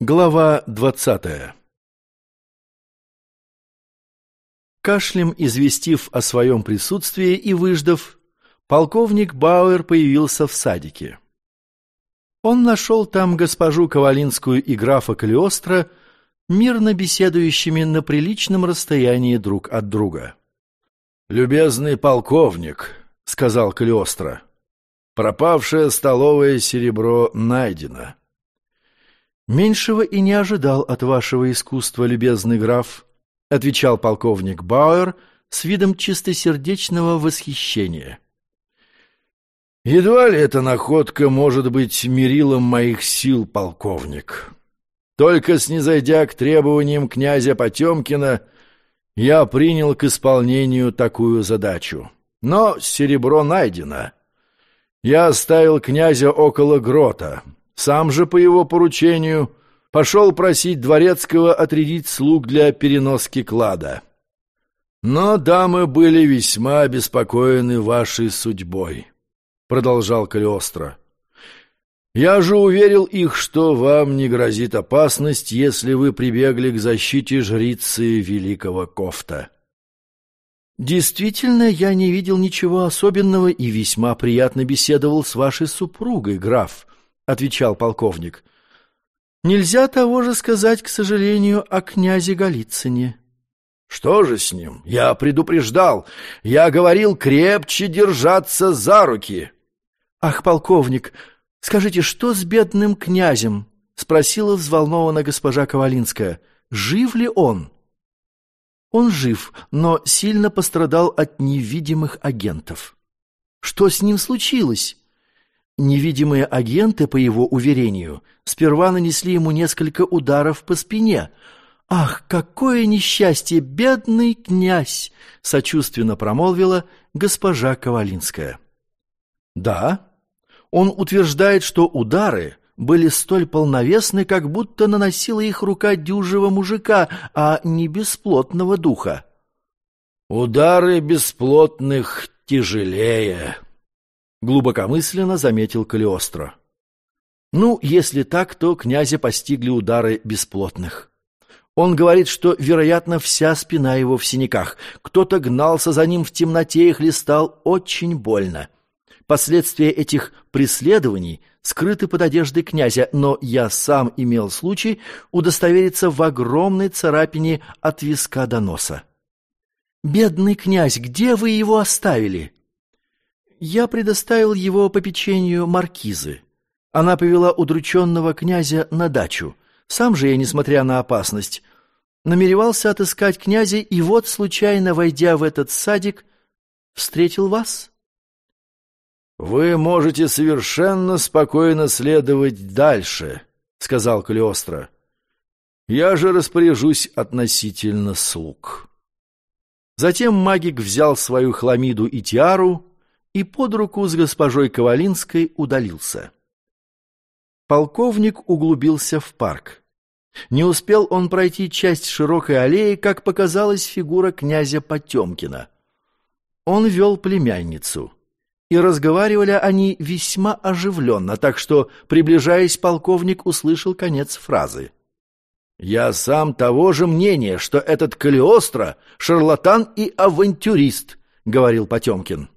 Глава двадцатая Кашлем известив о своем присутствии и выждав, полковник Бауэр появился в садике. Он нашел там госпожу Ковалинскую и графа Калиостро, мирно беседующими на приличном расстоянии друг от друга. «Любезный полковник», — сказал Калиостро, — «пропавшее столовое серебро найдено». «Меньшего и не ожидал от вашего искусства, любезный граф», — отвечал полковник Бауэр с видом чистосердечного восхищения. «Едва ли эта находка может быть мерилом моих сил, полковник. Только снизойдя к требованиям князя Потемкина, я принял к исполнению такую задачу. Но серебро найдено. Я оставил князя около грота, сам же по его поручению пошел просить дворецкого отрядить слуг для переноски клада. Но дамы были весьма обеспокоены вашей судьбой, продолжал Калиостро. Я же уверил их, что вам не грозит опасность, если вы прибегли к защите жрицы великого Кофта. Действительно, я не видел ничего особенного и весьма приятно беседовал с вашей супругой, граф, — отвечал полковник. «Нельзя того же сказать, к сожалению, о князе Голицыне». «Что же с ним? Я предупреждал. Я говорил крепче держаться за руки». «Ах, полковник, скажите, что с бедным князем?» — спросила взволнованно госпожа Ковалинская. «Жив ли он?» «Он жив, но сильно пострадал от невидимых агентов». «Что с ним случилось?» Невидимые агенты, по его уверению, сперва нанесли ему несколько ударов по спине. «Ах, какое несчастье, бедный князь!» — сочувственно промолвила госпожа Ковалинская. «Да, он утверждает, что удары были столь полновесны, как будто наносила их рука дюжего мужика, а не бесплотного духа». «Удары бесплотных тяжелее», глубокомысленно заметил Калиостро. Ну, если так, то князя постигли удары бесплотных. Он говорит, что, вероятно, вся спина его в синяках. Кто-то гнался за ним в темноте и хлестал очень больно. Последствия этих преследований скрыты под одеждой князя, но я сам имел случай удостовериться в огромной царапине от виска до носа. «Бедный князь, где вы его оставили?» Я предоставил его попечению маркизы. Она повела удрученного князя на дачу. Сам же я, несмотря на опасность, намеревался отыскать князя, и вот, случайно войдя в этот садик, встретил вас. «Вы можете совершенно спокойно следовать дальше», — сказал Калиостро. «Я же распоряжусь относительно слуг». Затем магик взял свою хламиду и тиару, и под руку с госпожой Ковалинской удалился. Полковник углубился в парк. Не успел он пройти часть широкой аллеи, как показалась фигура князя Потемкина. Он вел племянницу, и разговаривали они весьма оживленно, так что, приближаясь, полковник услышал конец фразы. «Я сам того же мнения, что этот Калиостро — шарлатан и авантюрист», — говорил Потемкин.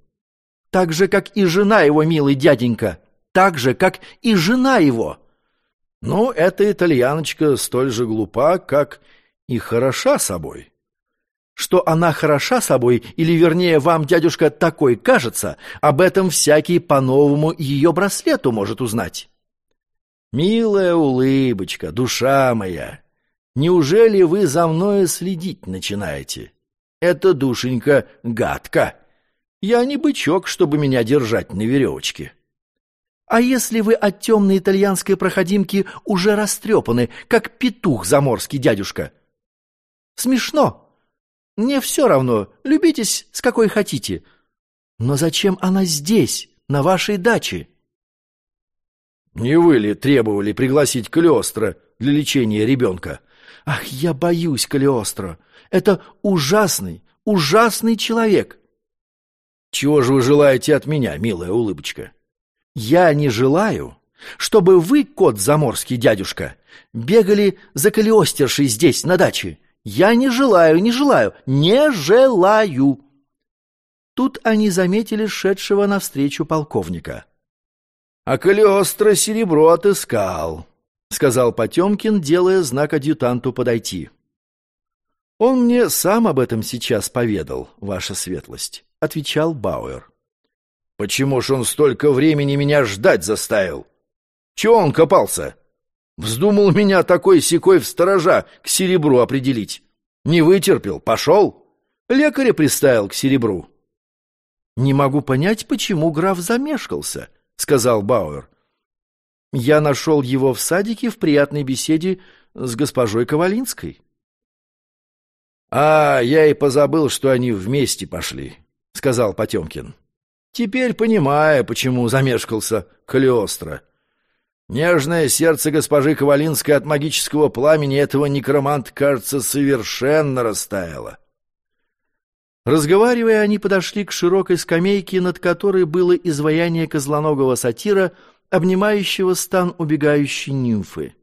Так же, как и жена его, милый дяденька. Так же, как и жена его. Ну, эта итальяночка столь же глупа, как и хороша собой. Что она хороша собой, или, вернее, вам, дядюшка, такой кажется, об этом всякий по-новому ее браслету может узнать. Милая улыбочка, душа моя, неужели вы за мною следить начинаете? Это душенька гадка. Я не бычок, чтобы меня держать на веревочке. А если вы от темной итальянской проходимки уже растрепаны, как петух заморский дядюшка? Смешно. Мне все равно, любитесь с какой хотите. Но зачем она здесь, на вашей даче? Не вы ли требовали пригласить Калиостро для лечения ребенка? Ах, я боюсь Калиостро. Это ужасный, ужасный человек. Чего же вы желаете от меня, милая улыбочка? Я не желаю, чтобы вы, кот заморский дядюшка, бегали за Калиостершей здесь, на даче. Я не желаю, не желаю, не желаю!» Тут они заметили шедшего навстречу полковника. «А Калиостро серебро отыскал», — сказал Потемкин, делая знак адъютанту подойти. «Он мне сам об этом сейчас поведал, ваша светлость», — отвечал Бауэр. «Почему ж он столько времени меня ждать заставил? Чего он копался? Вздумал меня такой-сякой в сторожа к серебру определить. Не вытерпел, пошел. Лекаря приставил к серебру». «Не могу понять, почему граф замешкался», — сказал Бауэр. «Я нашел его в садике в приятной беседе с госпожой Ковалинской». «А, я и позабыл, что они вместе пошли», — сказал Потемкин. «Теперь понимаю, почему замешкался Калиостро. Нежное сердце госпожи Ковалинской от магического пламени этого некроманта, кажется, совершенно растаяло». Разговаривая, они подошли к широкой скамейке, над которой было изваяние козлоногого сатира, обнимающего стан убегающей нимфы.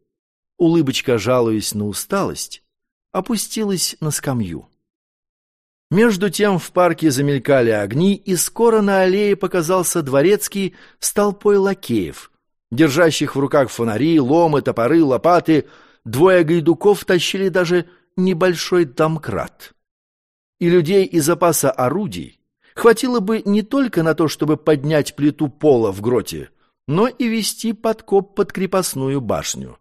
Улыбочка, жалуясь на усталость, опустилась на скамью. Между тем в парке замелькали огни, и скоро на аллее показался дворецкий с толпой лакеев, держащих в руках фонари, ломы, топоры, лопаты. Двое гайдуков тащили даже небольшой домкрат и людей из запаса орудий хватило бы не только на то, чтобы поднять плиту пола в гроте, но и вести подкоп под крепостную башню.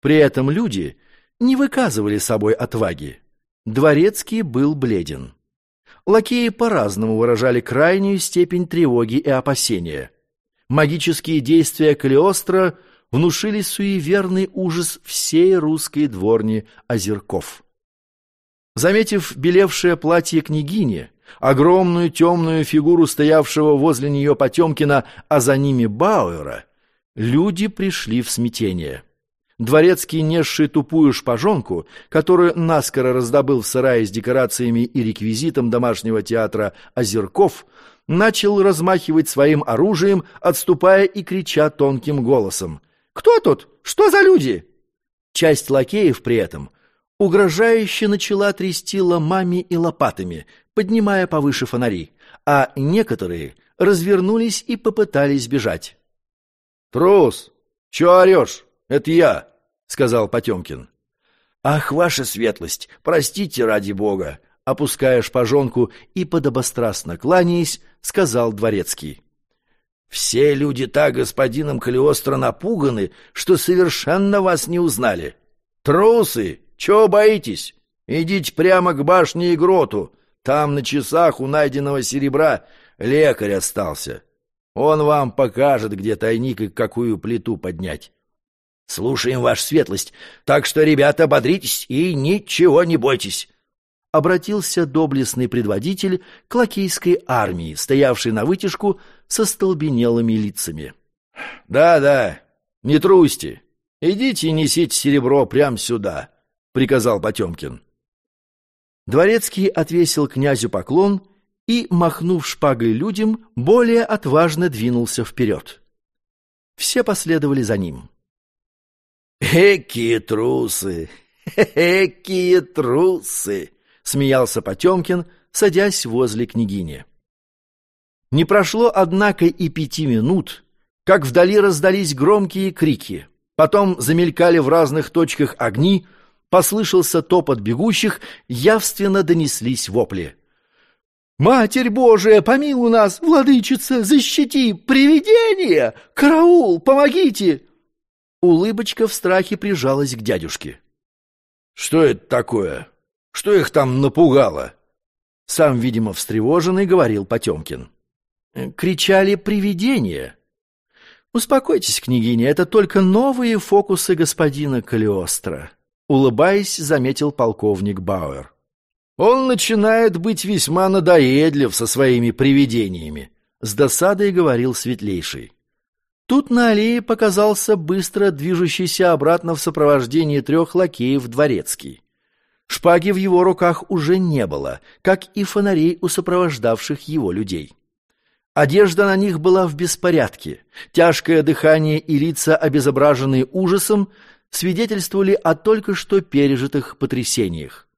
При этом люди не выказывали собой отваги. Дворецкий был бледен. Лакеи по-разному выражали крайнюю степень тревоги и опасения. Магические действия Калиостро внушили суеверный ужас всей русской дворни озерков. Заметив белевшее платье княгини, огромную темную фигуру стоявшего возле нее Потемкина, а за ними Бауэра, люди пришли в смятение. Дворецкий, несший тупую шпажонку, которую наскоро раздобыл в сарае с декорациями и реквизитом домашнего театра «Озерков», начал размахивать своим оружием, отступая и крича тонким голосом. «Кто тут? Что за люди?» Часть лакеев при этом угрожающе начала трясти ломами и лопатами, поднимая повыше фонари, а некоторые развернулись и попытались бежать. «Трус! Чё орёшь? Это я!» — сказал Потёмкин. «Ах, ваша светлость, простите ради бога!» Опуская шпажонку и подобострастно кланяясь, сказал дворецкий. «Все люди так господином Калиостро напуганы, что совершенно вас не узнали. Трусы! Чего боитесь? Идите прямо к башне и гроту. Там на часах у найденного серебра лекарь остался. Он вам покажет, где тайник и какую плиту поднять. Слушаем, ваша светлость. Так что, ребята, ободритесь и ничего не бойтесь. Обратился доблестный предводитель к лакейской армии, стоявшей на вытяжку со столбенелыми лицами. «Да-да, не трусьте. Идите и несите серебро прямо сюда приказал Потемкин. Дворецкий отвесил князю поклон и, махнув шпагой людям, более отважно двинулся вперед. Все последовали за ним. «Экие трусы! Экие трусы!» — смеялся Потемкин, садясь возле княгини. Не прошло, однако, и пяти минут, как вдали раздались громкие крики. Потом замелькали в разных точках огни — Послышался топот бегущих, явственно донеслись вопли. «Матерь Божия, помилуй нас, владычица, защити! Привидение! Караул, помогите!» Улыбочка в страхе прижалась к дядюшке. «Что это такое? Что их там напугало?» Сам, видимо, встревоженный, говорил Потемкин. Кричали «Привидение!» «Успокойтесь, княгиня, это только новые фокусы господина Калиостро. Улыбаясь, заметил полковник Бауэр. «Он начинает быть весьма надоедлив со своими привидениями», — с досадой говорил Светлейший. Тут на аллее показался быстро движущийся обратно в сопровождении трех лакеев дворецкий. Шпаги в его руках уже не было, как и фонарей у сопровождавших его людей. Одежда на них была в беспорядке. Тяжкое дыхание и лица, обезображенные ужасом, свидетельствовали о только что пережитых потрясениях.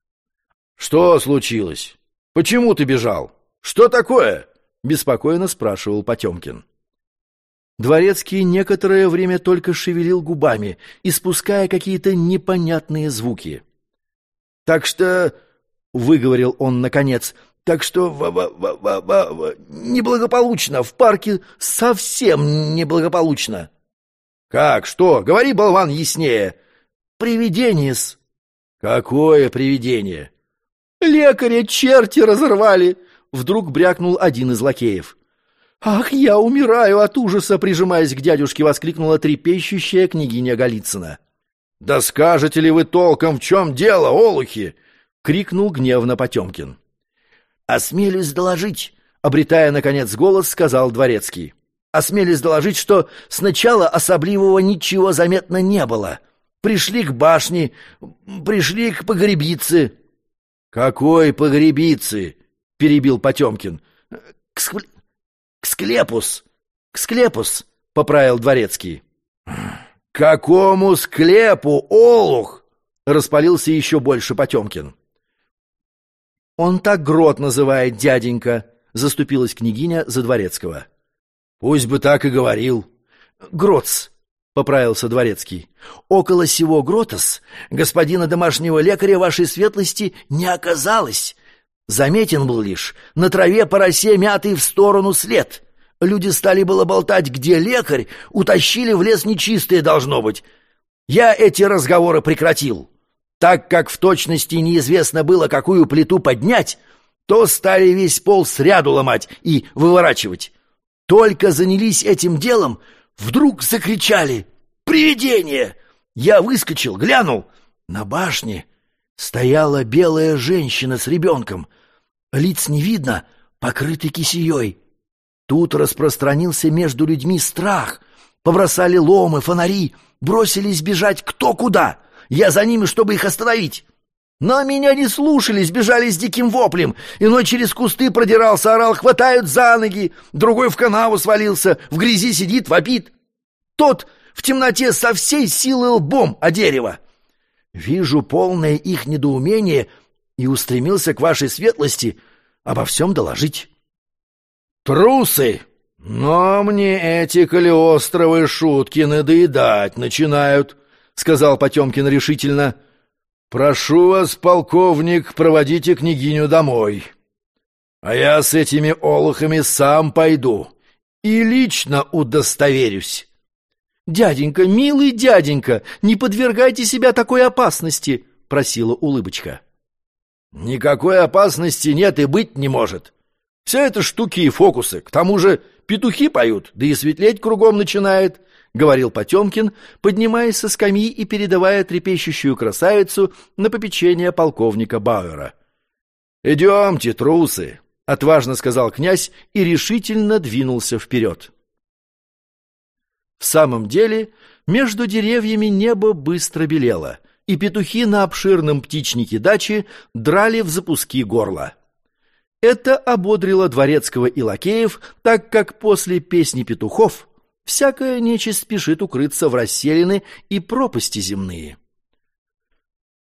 «Что случилось? Почему ты бежал? Что такое?» — беспокойно спрашивал Потемкин. Дворецкий некоторое время только шевелил губами, испуская какие-то непонятные звуки. «Так что...» — выговорил он наконец. «Так что в -в -в -в -в неблагополучно, в парке совсем неблагополучно». «Как? Что? Говори, болван, яснее!» «Привидение-с». «Какое привидение?» «Лекаря черти разорвали!» Вдруг брякнул один из лакеев. «Ах, я умираю от ужаса!» Прижимаясь к дядюшке, воскликнула трепещущая княгиня Голицына. «Да скажете ли вы толком, в чем дело, олухи?» — крикнул гневно Потемкин. «Осмелюсь доложить», — обретая, наконец, голос, сказал Дворецкий. «Осмелюсь доложить, что сначала особливого ничего заметно не было. Пришли к башне, пришли к погребице». «Какой погребицы?» — перебил Потемкин. «К, ск... к склепус! К склепус!» — поправил Дворецкий. «Какому склепу, Олух?» — распалился еще больше Потемкин. «Он так грот называет, дяденька», — заступилась княгиня за Дворецкого. «Пусть бы так и говорил». «Гротс», — поправился дворецкий. «Около сего гротос господина домашнего лекаря вашей светлости не оказалось. Заметен был лишь на траве по росе мятый в сторону след. Люди стали было болтать, где лекарь, утащили в лес нечистые, должно быть. Я эти разговоры прекратил. Так как в точности неизвестно было, какую плиту поднять, то стали весь пол сряду ломать и выворачивать. Только занялись этим делом — Вдруг закричали «Привидение!» Я выскочил, глянул. На башне стояла белая женщина с ребенком. Лиц не видно, покрыты кисеей. Тут распространился между людьми страх. Побросали ломы, фонари, бросились бежать кто куда. Я за ними, чтобы их остановить. Но меня не слушались, бежали с диким воплем. Иной через кусты продирался, орал, хватают за ноги. Другой в канаву свалился, в грязи сидит, вопит. Тот в темноте со всей силы лбом о дерево. Вижу полное их недоумение и устремился к вашей светлости обо всем доложить. «Трусы! Но мне эти калиостровые шутки надоедать начинают», — сказал Потемкин решительно. — «Прошу вас, полковник, проводите княгиню домой. А я с этими олухами сам пойду и лично удостоверюсь». «Дяденька, милый дяденька, не подвергайте себя такой опасности», — просила улыбочка. «Никакой опасности нет и быть не может. Все это штуки и фокусы. К тому же петухи поют, да и светлеть кругом начинает. — говорил Потемкин, поднимаясь со скамьи и передавая трепещущую красавицу на попечение полковника Бауэра. «Идемте, трусы!» — отважно сказал князь и решительно двинулся вперед. В самом деле, между деревьями небо быстро белело, и петухи на обширном птичнике дачи драли в запуски горла. Это ободрило Дворецкого и Лакеев, так как после песни петухов всякая нечисть спешит укрыться в расселины и пропасти земные.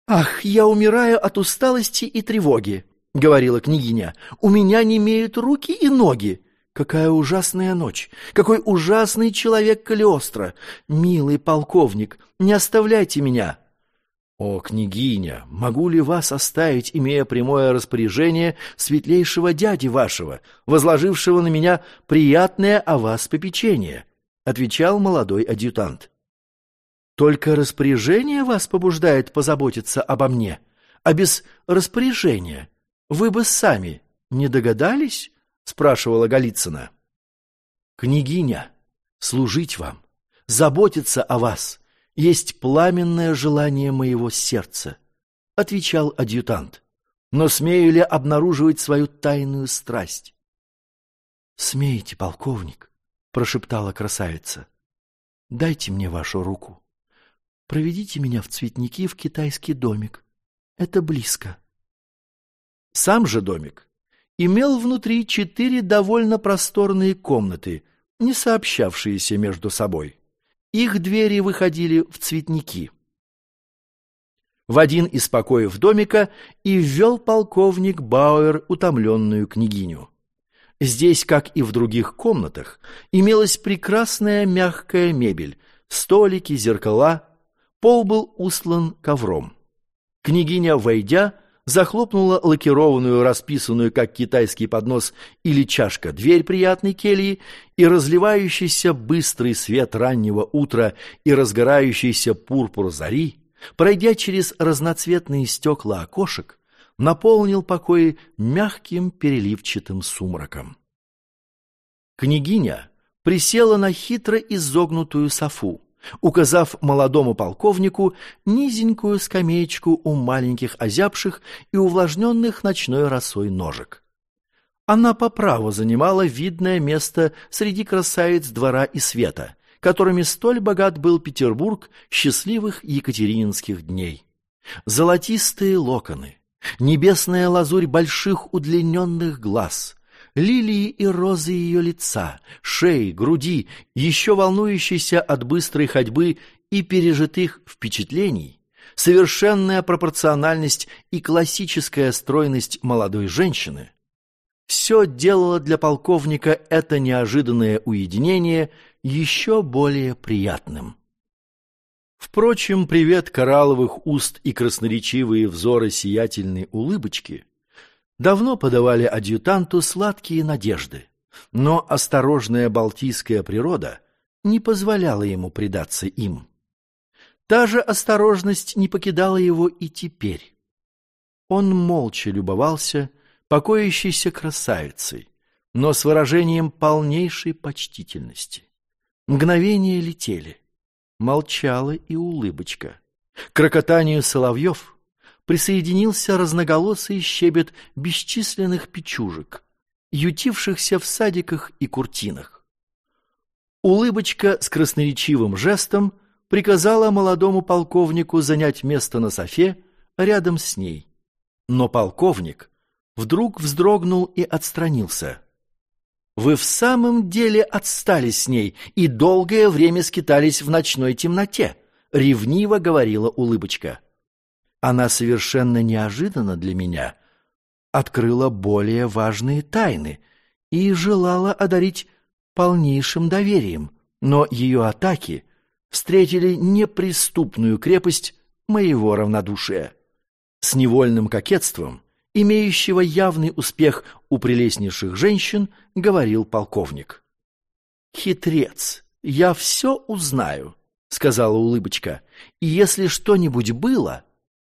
«Ах, я умираю от усталости и тревоги», — говорила княгиня. «У меня не имеют руки и ноги. Какая ужасная ночь! Какой ужасный человек Калиостро! Милый полковник, не оставляйте меня!» «О, княгиня, могу ли вас оставить, имея прямое распоряжение светлейшего дяди вашего, возложившего на меня приятное о вас попечение?» отвечал молодой адъютант. Только распоряжение вас побуждает позаботиться обо мне, а без распоряжения вы бы сами не догадались? спрашивала Голицына. Княгиня, служить вам, заботиться о вас есть пламенное желание моего сердца, отвечал адъютант. Но смею ли обнаруживать свою тайную страсть? Смеете, полковник прошептала красавица. Дайте мне вашу руку. Проведите меня в цветники в китайский домик. Это близко. Сам же домик имел внутри четыре довольно просторные комнаты, не сообщавшиеся между собой. Их двери выходили в цветники. В один из покоев домика и ввел полковник Бауэр утомленную княгиню. Здесь, как и в других комнатах, имелась прекрасная мягкая мебель, столики, зеркала, пол был услан ковром. Княгиня, войдя, захлопнула лакированную, расписанную, как китайский поднос или чашка, дверь приятной кельи, и разливающийся быстрый свет раннего утра и разгорающийся пурпур зари, пройдя через разноцветные стекла окошек, наполнил покои мягким переливчатым сумраком. Княгиня присела на хитро изогнутую софу, указав молодому полковнику низенькую скамеечку у маленьких озябших и увлажненных ночной росой ножек. Она по праву занимала видное место среди красавиц двора и света, которыми столь богат был Петербург счастливых екатерининских дней. Золотистые локоны, небесная лазурь больших удлиненных глаз, лилии и розы ее лица, шеи, груди, еще волнующейся от быстрой ходьбы и пережитых впечатлений, совершенная пропорциональность и классическая стройность молодой женщины — все делало для полковника это неожиданное уединение еще более приятным. Впрочем, привет коралловых уст и красноречивые взоры сиятельной улыбочки давно подавали адъютанту сладкие надежды, но осторожная балтийская природа не позволяла ему предаться им. Та же осторожность не покидала его и теперь. Он молча любовался покоящейся красавицей, но с выражением полнейшей почтительности. Мгновения летели, молчала и улыбочка. К рокотанию соловьев присоединился разноголосый щебет бесчисленных печужек, ютившихся в садиках и куртинах. Улыбочка с красноречивым жестом приказала молодому полковнику занять место на софе рядом с ней. Но полковник вдруг вздрогнул и отстранился. «Вы в самом деле отстали с ней и долгое время скитались в ночной темноте», — ревниво говорила улыбочка. Она совершенно неожиданно для меня открыла более важные тайны и желала одарить полнейшим доверием, но ее атаки встретили неприступную крепость моего равнодушия. С невольным кокетством, имеющего явный успех у прелестнейших женщин, говорил полковник. «Хитрец, я все узнаю», — сказала улыбочка, — «и если что-нибудь было,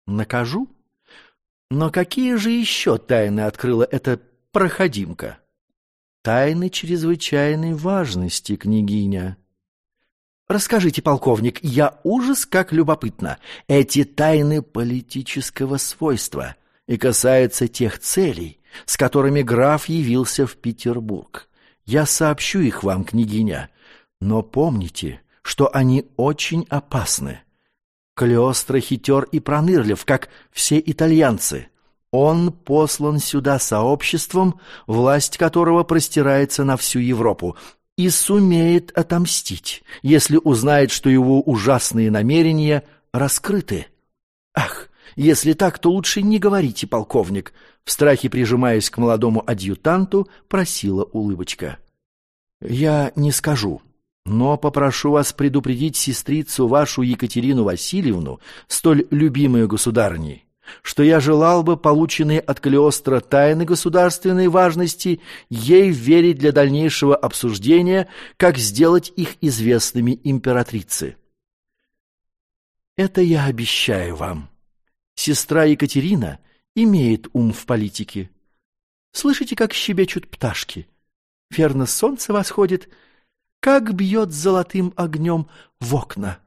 накажу. Но какие же еще тайны открыла эта проходимка? Тайны чрезвычайной важности, княгиня. Расскажите, полковник, я ужас как любопытно. Эти тайны политического свойства и касаются тех целей, с которыми граф явился в Петербург. Я сообщу их вам, княгиня, но помните, что они очень опасны. Клеостро хитер и пронырлив, как все итальянцы. Он послан сюда сообществом, власть которого простирается на всю Европу, и сумеет отомстить, если узнает, что его ужасные намерения раскрыты. Ах, если так, то лучше не говорите, полковник, в страхе прижимаясь к молодому адъютанту, просила улыбочка. Я не скажу, но попрошу вас предупредить сестрицу вашу Екатерину Васильевну, столь любимую государней, что я желал бы полученные от Калиостро тайны государственной важности ей верить для дальнейшего обсуждения, как сделать их известными императрице. Это я обещаю вам. Сестра Екатерина имеет ум в политике. Слышите, как щебечут пташки? Верно, солнце восходит — как бьет золотым огнем в окна.